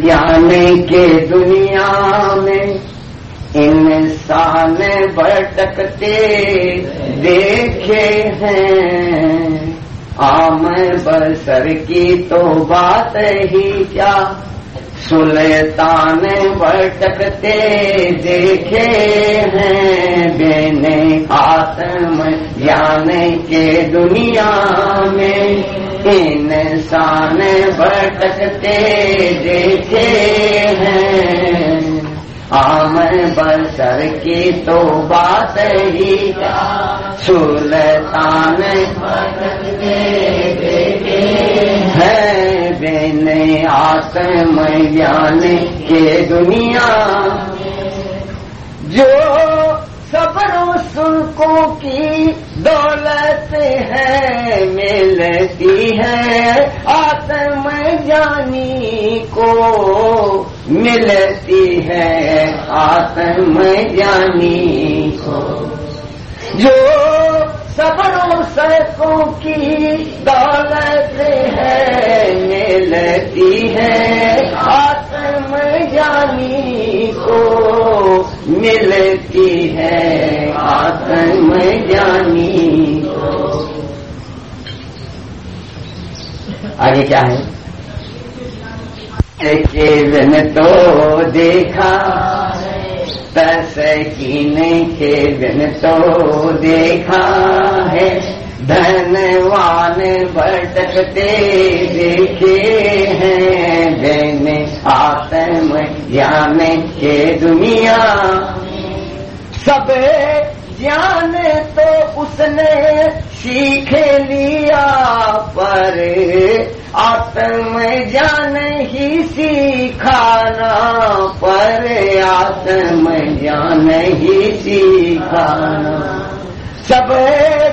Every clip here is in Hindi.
यानी के दुनिया में इंसान भटकते देखे हैं। आम बसर की तो बात ही क्या? सुल्तान भटकते देखे हैं बेने आत्म ज्ञान के दुनिया में। इंसान भटकते देखे हैं। आम बसर की तो बात ही। सुल्तान भटकते हैं बेने आत्म ज्ञान के दुनिया। जो सबरों सुल्कों की दौलत है, मिलती है। आसन आत्म ज्ञानी को मिलती है आसन आत्म ज्ञानी को। जो सबरों सैकों की दौलत है, मिलती है। आत्म ज्ञानी को मिलती है आत्म ज्ञानी को। आगे क्या है? केवन तो देखा। तस कीने के बिन तो देखा है। धनवान भटकते देखे हैं। बिन आत्म ज्ञान के दुनिया। सब ज्ञान तो उसने सीख लिया आत्म ज्ञान ही सीखाना पर आत्म ज्ञान ही सीखाना। सब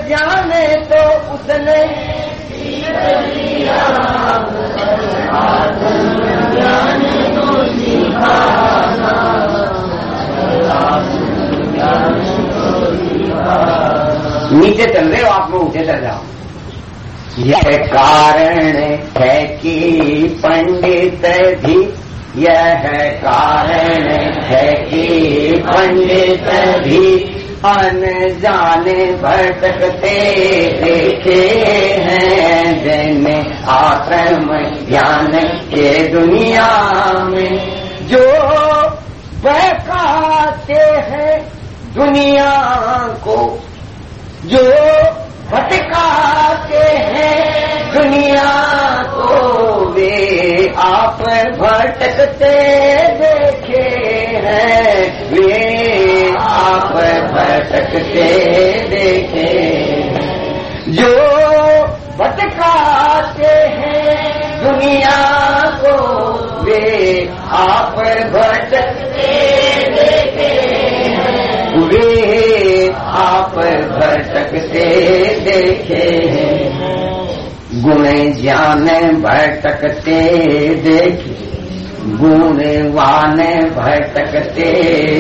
ज्ञान तो उसने नीचे चल रहे हो आप लोग ऊँचे चल जाओ यह कारण है कि पंडित भी यह कारण है कि पंडित भी अनजाने भटकते देखे हैं जिनमें आत्म ज्ञान के दुनिया में। जो बहकाते हैं दुनिया को, जो भटकाते हैं दुनिया को वे आप भटकते देखे हैं। वे आप भटकते देखे जो भटकाते हैं दुनिया को वे आप भटकते देखे हैं। वे आप भटकते देखे हैं। गुण ज्ञान भटकते देखे। गुणवान भटकते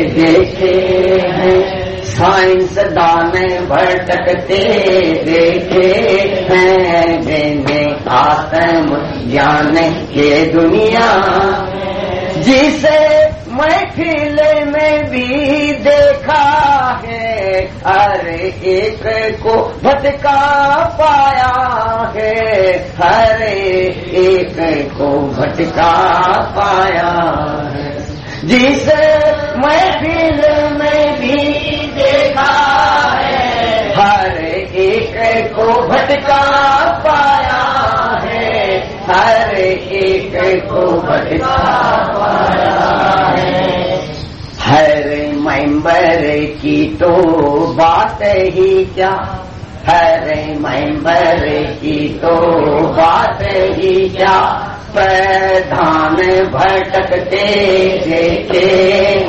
देखे हैं। साइंस दान भटकते देखे हैं। मैंने आत्म ज्ञान के दुनिया। जिसे महफिल में भी देखा है। हर एक को भटका पाया है। हर एक को भटका पाया है। जिस महफिल में भी देखा है, हर एक को भटका पाया है। हर एक को भटका पाया मेंबर की तो बात ही क्या? हर मेंबर की तो बात ही क्या? प्रधान भटकते देखे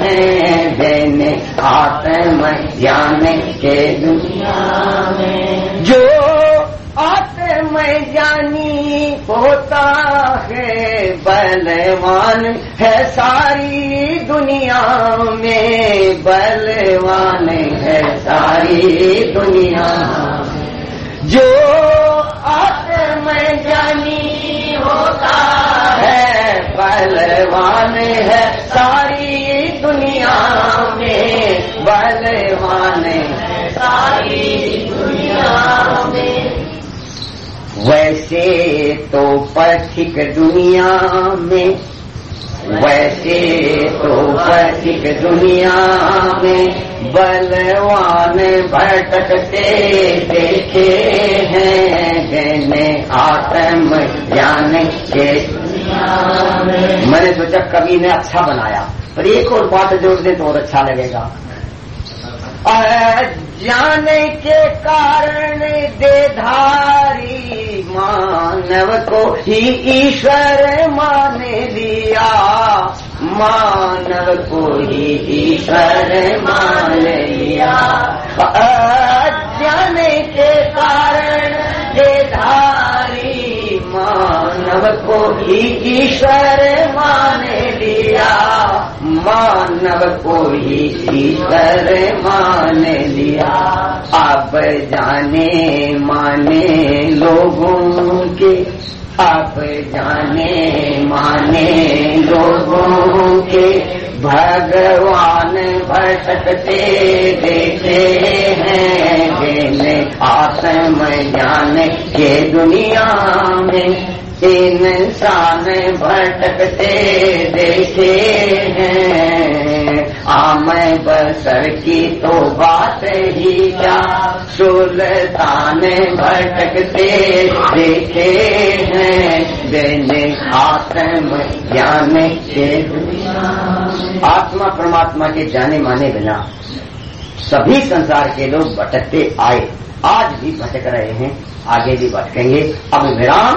हैं जैन आत्म ज्ञान के दुनिया में। जो आत्म ज्ञानी होता है बलवान है सारी दुनिया में बलवान है सारी दुनिया। जो आत्म जानी होता है, बलवान है सारी दुनिया में, बलवान है सारी दुनिया में। वैसे तो पथिक दुनिया में वैसे तो पथिक दुनिया में बलवान भटकते देखे हैं जैने आत्म ज्ञान के। मैंने सोचा कवि ने अच्छा बनाया, पर एक और बात जोड़ दे तो और अच्छा लगेगा। जाने के कारण देधारी मानव को ही ईश्वर मान लिया मानव को ही ईश्वर मान लिया जाने के कारण देधारी मानव को ही ईश्वर मान लिया मानव को ही ईश्वर मान लिया अब जाने माने लोगों के अब जाने माने लोगों के भगवान भटकते देखे हैं जिन्हें आत्म ज्ञान के दुनिया में इंसान भटकते देखे हैं आम बसर की तो बात ही क्या? सुल्तान भटकते देखे हैं देने आत्म ज्ञान के आत्मा परमात्मा के जाने माने बिना सभी संसार के लोग भटकते आए। आज भी भटक रहे हैं, आगे भी भटकेंगे। अब विराम।